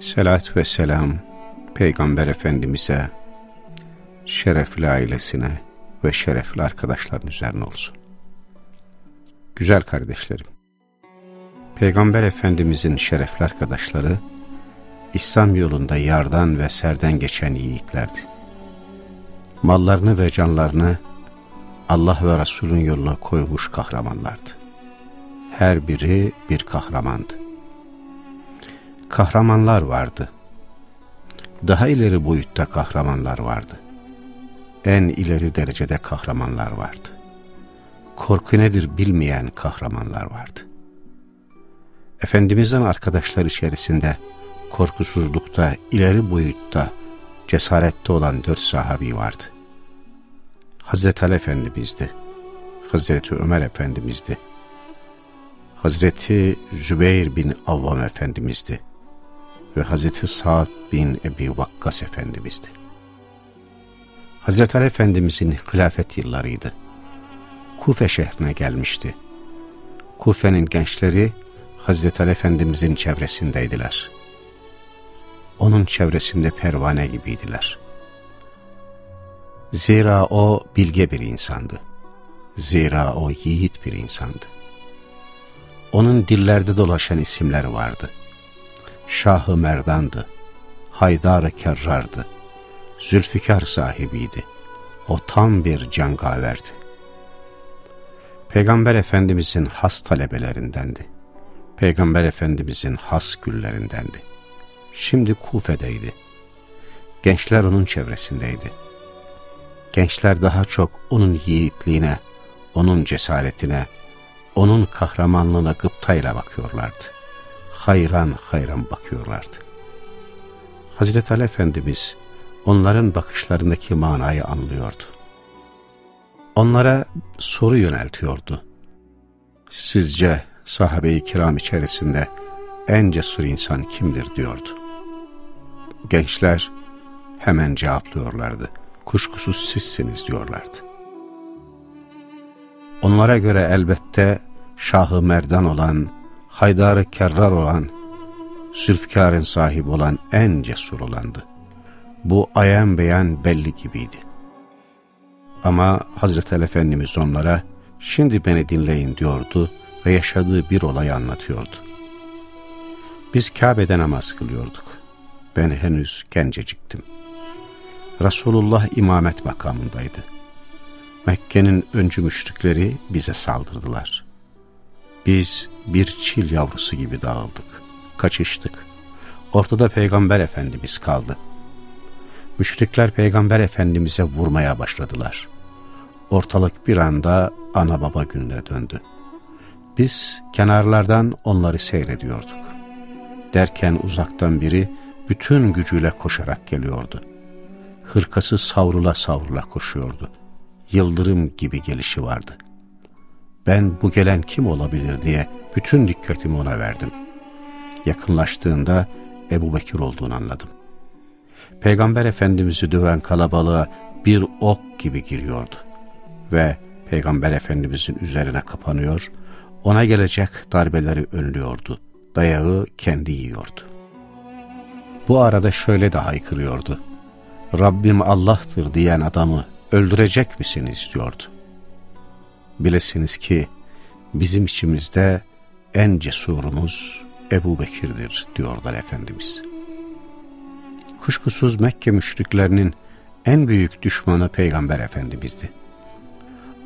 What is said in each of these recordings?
Selat ve selam Peygamber Efendimiz'e, şerefli ailesine ve şerefli arkadaşların üzerine olsun. Güzel kardeşlerim, Peygamber Efendimiz'in şerefli arkadaşları, İslam yolunda yardan ve serden geçen yiğitlerdi. Mallarını ve canlarını Allah ve Resulün yoluna koymuş kahramanlardı. Her biri bir kahramandı. Kahramanlar vardı. Daha ileri boyutta kahramanlar vardı. En ileri derecede kahramanlar vardı. Korku nedir bilmeyen kahramanlar vardı. Efendimiz'in arkadaşlar içerisinde korkusuzlukta, ileri boyutta, cesarette olan dört sahabi vardı. Hazreti Ali Efendimiz'di. Hazreti Ömer Efendimiz'di. Hazreti Zübeyir bin Avvam Efendimiz'di. Ve Hazreti Sa'd bin Ebi Vakkas Efendimiz'di. Hazreti Ali Efendimiz'in hilafet yıllarıydı. Kufe şehrine gelmişti. Kufe'nin gençleri Hazreti Ali Efendimiz'in çevresindeydiler. Onun çevresinde pervane gibiydiler. Zira o bilge bir insandı. Zira o yiğit bir insandı. Onun dillerde dolaşan isimler vardı. Şahı Merdan'dı. Haydar-ı Kerrar'dı. Zülfikar sahibiydi. O tam bir cangaverdi. Peygamber Efendimizin has talebelerindendi. Peygamber Efendimizin has güllerindendi. Şimdi Kufe'deydi. Gençler onun çevresindeydi gençler daha çok onun yiğitliğine, onun cesaretine, onun kahramanlığına gıptayla bakıyorlardı. Hayran hayran bakıyorlardı. Hazreti Ali Efendimiz onların bakışlarındaki manayı anlıyordu. Onlara soru yöneltiyordu. Sizce sahabe-i kiram içerisinde en cesur insan kimdir diyordu. Gençler hemen cevaplıyorlardı kuşkusuz sizsiniz diyorlardı. Onlara göre elbette Şahı Merdan olan, Haydarı Kerrar olan, Zülfikar'ın sahibi olan en cesur olandı. Bu ayan beyan belli gibiydi. Ama Hazreti Efendimiz onlara, şimdi beni dinleyin diyordu ve yaşadığı bir olayı anlatıyordu. Biz Kabe'de namaz kılıyorduk. Ben henüz genceciktim. Resulullah imamet makamındaydı. Mekke'nin öncü müşrikleri bize saldırdılar. Biz bir çil yavrusu gibi dağıldık, kaçıştık. Ortada Peygamber Efendimiz kaldı. Müşrikler Peygamber Efendimiz'e vurmaya başladılar. Ortalık bir anda ana baba gününe döndü. Biz kenarlardan onları seyrediyorduk. Derken uzaktan biri bütün gücüyle koşarak geliyordu hırkası savrula savrula koşuyordu. Yıldırım gibi gelişi vardı. Ben bu gelen kim olabilir diye bütün dikkatimi ona verdim. Yakınlaştığında Ebu Bekir olduğunu anladım. Peygamber Efendimiz'i döven kalabalığa bir ok gibi giriyordu. Ve Peygamber Efendimiz'in üzerine kapanıyor, ona gelecek darbeleri önlüyordu. Dayağı kendi yiyordu. Bu arada şöyle de haykırıyordu. Rabbim Allah'tır diyen adamı öldürecek misiniz diyordu. Bilesiniz ki bizim içimizde en cesurumuz Ebu Bekir'dir diyorlar Efendimiz. Kuşkusuz Mekke müşriklerinin en büyük düşmanı Peygamber Efendimiz'di.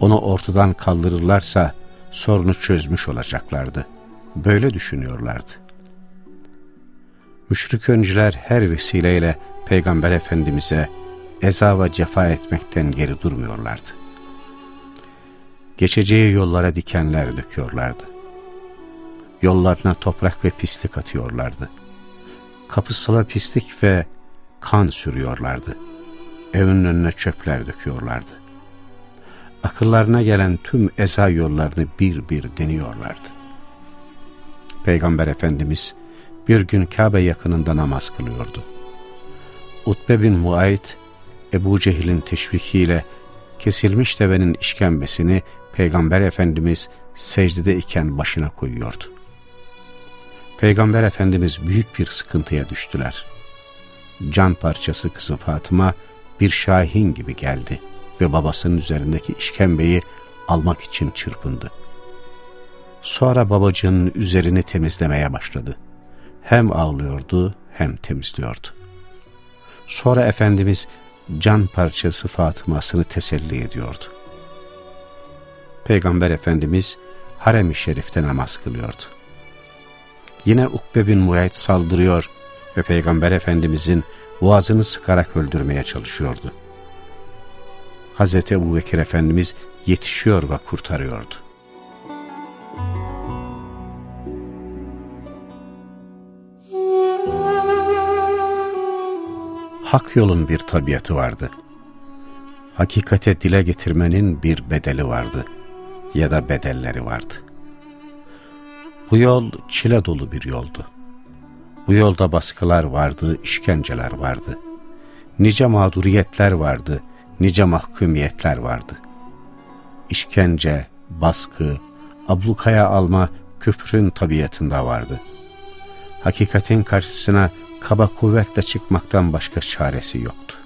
Onu ortadan kaldırırlarsa sorunu çözmüş olacaklardı. Böyle düşünüyorlardı. Müşrik öncüler her vesileyle Peygamber Efendimiz'e eza ve cefa etmekten geri durmuyorlardı. Geçeceği yollara dikenler döküyorlardı. Yollarına toprak ve pislik atıyorlardı. Kapısına pislik ve kan sürüyorlardı. Evin önüne çöpler döküyorlardı. Akıllarına gelen tüm eza yollarını bir bir deniyorlardı. Peygamber Efendimiz bir gün Kabe yakınında namaz kılıyordu. Utbe bin Muayt, Ebu Cehil'in teşvikiyle kesilmiş devenin işkembesini Peygamber Efendimiz secdede iken başına koyuyordu. Peygamber Efendimiz büyük bir sıkıntıya düştüler. Can parçası kızı Fatıma bir şahin gibi geldi ve babasının üzerindeki işkembeyi almak için çırpındı. Sonra babacığının üzerini temizlemeye başladı. Hem ağlıyordu hem temizliyordu. Sonra Efendimiz can parçası Fatıma'sını teselli ediyordu. Peygamber Efendimiz harem-i şerifte namaz kılıyordu. Yine Ukbe bin Muayt saldırıyor ve Peygamber Efendimizin boğazını sıkarak öldürmeye çalışıyordu. Hazreti Ebu Bekir Efendimiz yetişiyor ve kurtarıyordu. Hak yolun bir tabiatı vardı. Hakikate dile getirmenin bir bedeli vardı ya da bedelleri vardı. Bu yol çile dolu bir yoldu. Bu yolda baskılar vardı, işkenceler vardı. Nice mağduriyetler vardı, nice mahkumiyetler vardı. İşkence, baskı, ablukaya alma küfrün tabiatında vardı. Hakikatin karşısına kaba kuvvetle çıkmaktan başka çaresi yoktu.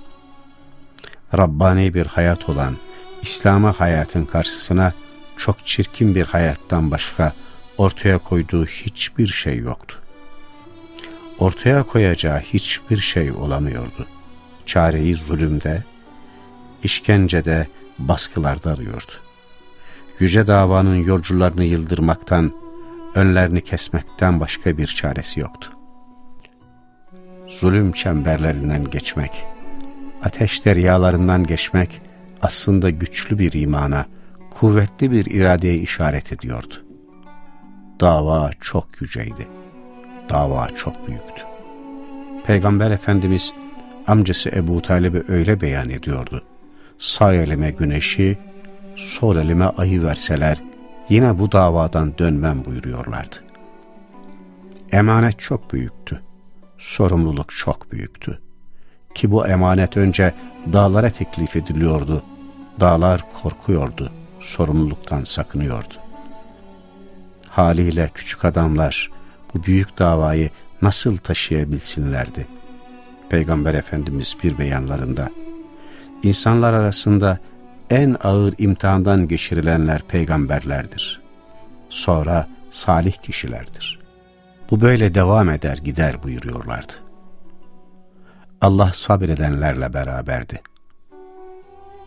Rabbani bir hayat olan İslam'a hayatın karşısına çok çirkin bir hayattan başka ortaya koyduğu hiçbir şey yoktu. Ortaya koyacağı hiçbir şey olamıyordu. Çareyi zulümde, işkencede, baskılarda arıyordu. Yüce davanın yolcularını yıldırmaktan, önlerini kesmekten başka bir çaresi yoktu. Zulüm çemberlerinden geçmek, ateş deryalarından geçmek aslında güçlü bir imana, kuvvetli bir iradeye işaret ediyordu. Dava çok yüceydi. Dava çok büyüktü. Peygamber Efendimiz amcası Ebu Talib'e öyle beyan ediyordu. Sağ elime güneşi, sol elime ayı verseler yine bu davadan dönmem buyuruyorlardı. Emanet çok büyüktü. Sorumluluk çok büyüktü. Ki bu emanet önce dağlara teklif ediliyordu. Dağlar korkuyordu sorumluluktan sakınıyordu. Haliyle küçük adamlar bu büyük davayı nasıl taşıyabilsinlerdi? Peygamber Efendimiz bir beyanlarında, insanlar arasında en ağır imtihandan geçirilenler peygamberlerdir. Sonra salih kişilerdir. Bu böyle devam eder gider buyuruyorlardı. Allah sabredenlerle beraberdi.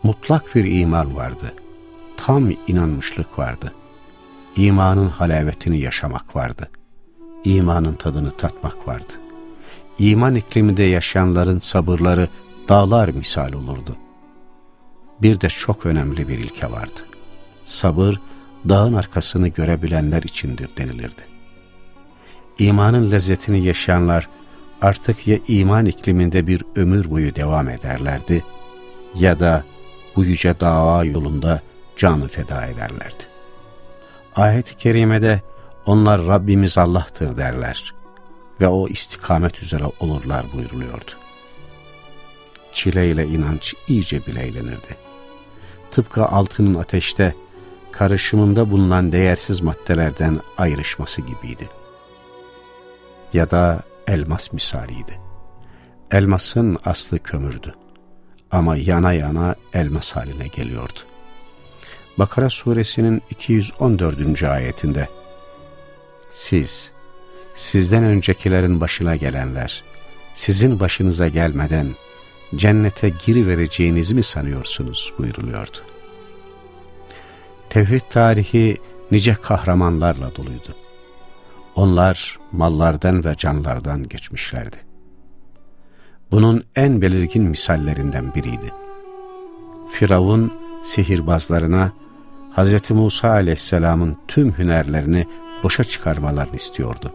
Mutlak bir iman vardı tam inanmışlık vardı. İmanın halavetini yaşamak vardı. İmanın tadını tatmak vardı. İman ikliminde yaşayanların sabırları dağlar misal olurdu. Bir de çok önemli bir ilke vardı. Sabır, dağın arkasını görebilenler içindir denilirdi. İmanın lezzetini yaşayanlar artık ya iman ikliminde bir ömür boyu devam ederlerdi ya da bu yüce dava yolunda canı feda ederlerdi. Ayet-i kerimede onlar Rabbimiz Allah'tır derler ve o istikamet üzere olurlar buyuruluyordu. Çileyle inanç iyice bileylenirdi. Tıpkı altının ateşte karışımında bulunan değersiz maddelerden ayrışması gibiydi. Ya da elmas misaliydi. Elmasın aslı kömürdü ama yana yana elmas haline geliyordu. Bakara suresinin 214. ayetinde Siz, sizden öncekilerin başına gelenler, sizin başınıza gelmeden cennete girivereceğinizi mi sanıyorsunuz buyuruluyordu. Tevhid tarihi nice kahramanlarla doluydu. Onlar mallardan ve canlardan geçmişlerdi. Bunun en belirgin misallerinden biriydi. Firavun sihirbazlarına Hz. Musa aleyhisselamın tüm hünerlerini boşa çıkarmalarını istiyordu.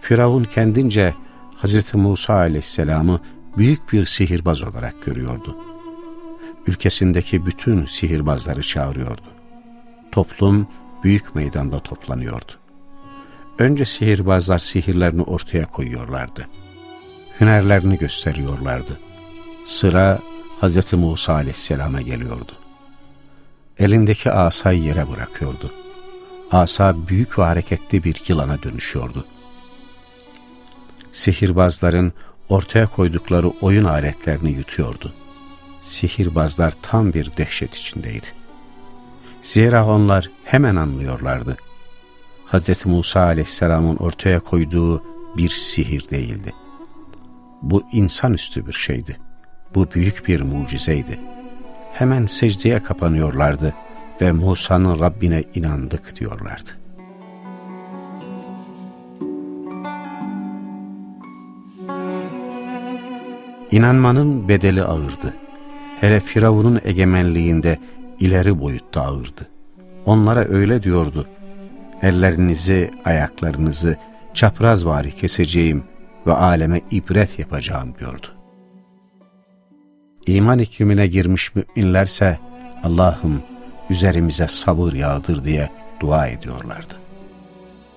Firavun kendince Hz. Musa aleyhisselamı büyük bir sihirbaz olarak görüyordu. Ülkesindeki bütün sihirbazları çağırıyordu. Toplum büyük meydanda toplanıyordu. Önce sihirbazlar sihirlerini ortaya koyuyorlardı. Hünerlerini gösteriyorlardı. Sıra Hz. Musa aleyhisselama geliyordu. Elindeki asayı yere bırakıyordu. Asa büyük ve hareketli bir yılana dönüşüyordu. Sihirbazların ortaya koydukları oyun aletlerini yutuyordu. Sihirbazlar tam bir dehşet içindeydi. Zira onlar hemen anlıyorlardı. Hz. Musa aleyhisselamın ortaya koyduğu bir sihir değildi. Bu insanüstü bir şeydi. Bu büyük bir mucizeydi. Hemen secdeye kapanıyorlardı ve Musa'nın Rabbine inandık diyorlardı. İnanmanın bedeli ağırdı. Hele Firavun'un egemenliğinde ileri boyutta ağırdı. Onlara öyle diyordu. Ellerinizi, ayaklarınızı çaprazvari keseceğim ve aleme ibret yapacağım diyordu. İman iklimine girmiş müminlerse Allah'ım üzerimize sabır yağdır diye dua ediyorlardı.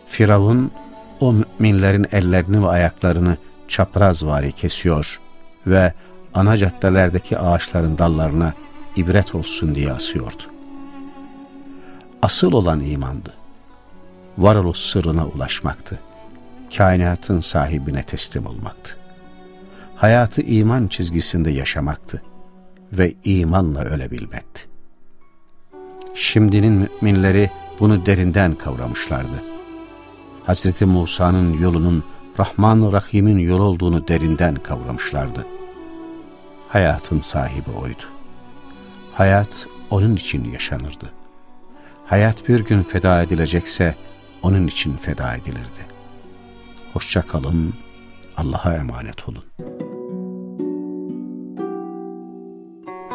Firavun o müminlerin ellerini ve ayaklarını çaprazvari kesiyor ve ana caddelerdeki ağaçların dallarına ibret olsun diye asıyordu. Asıl olan imandı. Varoluş sırrına ulaşmaktı. Kainatın sahibine teslim olmaktı. Hayatı iman çizgisinde yaşamaktı ve imanla ölebilmekti. Şimdinin müminleri bunu derinden kavramışlardı. Hz. Musa'nın yolunun Rahman-ı Rahim'in yol olduğunu derinden kavramışlardı. Hayatın sahibi oydu. Hayat onun için yaşanırdı. Hayat bir gün feda edilecekse onun için feda edilirdi. Hoşça kalın, Allah'a emanet olun.